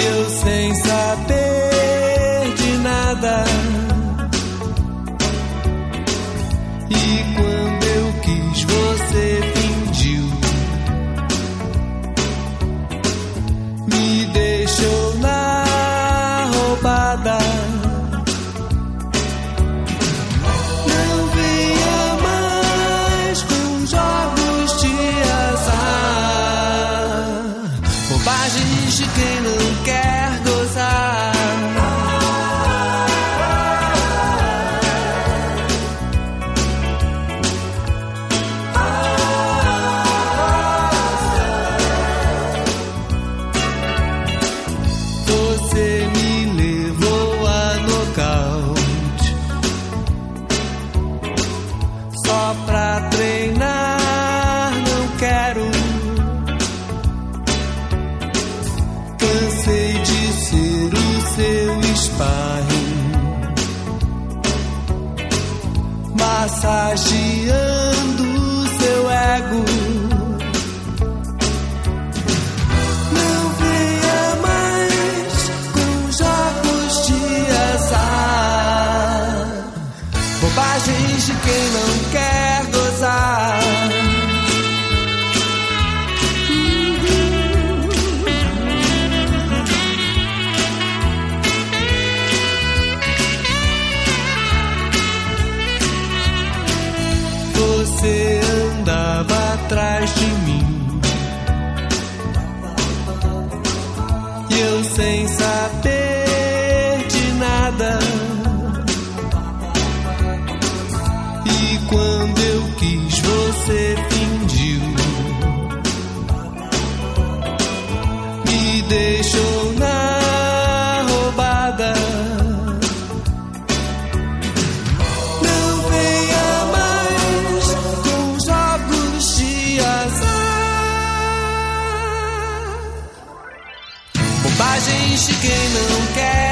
Eu sem saber de nada. E quando she can look at esparre, massageando seu ego. bobagens de quem não quer. sem saber. coragem de quem não quer.